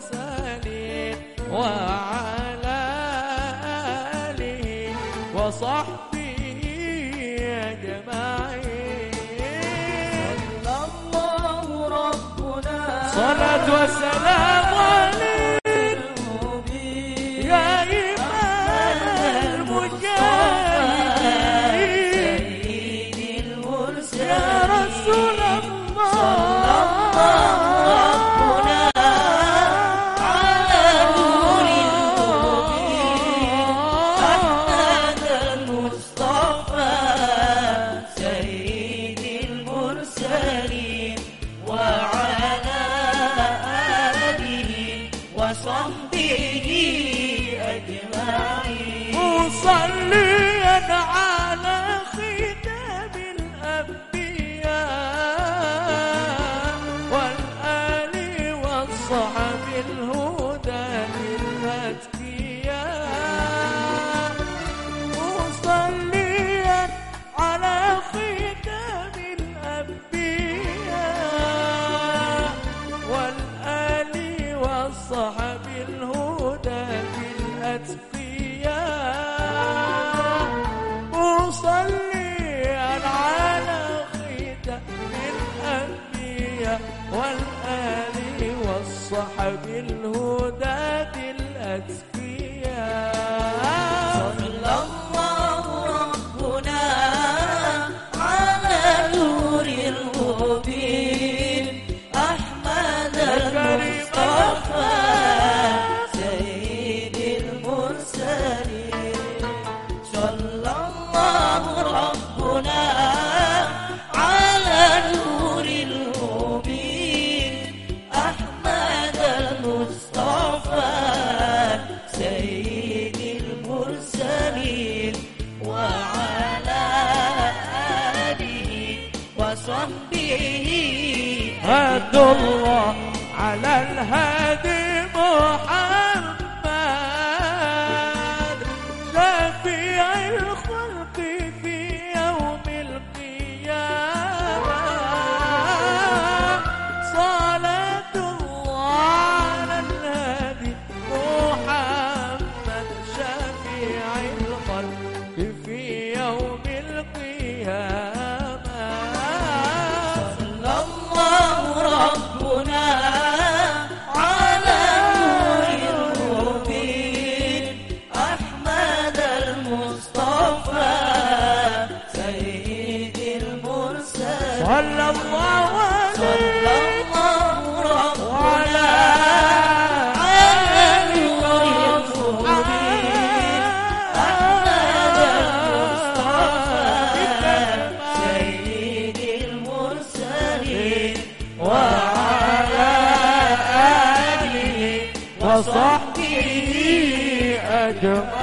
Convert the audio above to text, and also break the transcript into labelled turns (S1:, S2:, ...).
S1: المرسلين وعلى
S2: آله وصحبه
S1: أجمعين. صلى الله
S2: ربنا صلاة وسلام وصحبه أجمعين.
S1: مصليا على ختام الأنبياء والآل والصحب الهدى الأتقياء مصليا على ختام الأنبياء والآل والصحب والآل والصحب الهدى الأتقياء
S2: صلى الله ربنا على نور المبين. أحمد المصطفى سيد المرسلين. صلى الله ربنا وصحبه
S1: هد الله على الهادي محمد.
S2: صلى الله
S1: عليه وعلى
S2: آله أحمد المصطفى سيد المرسلين وعلى آله
S1: وصحبه أجمعين.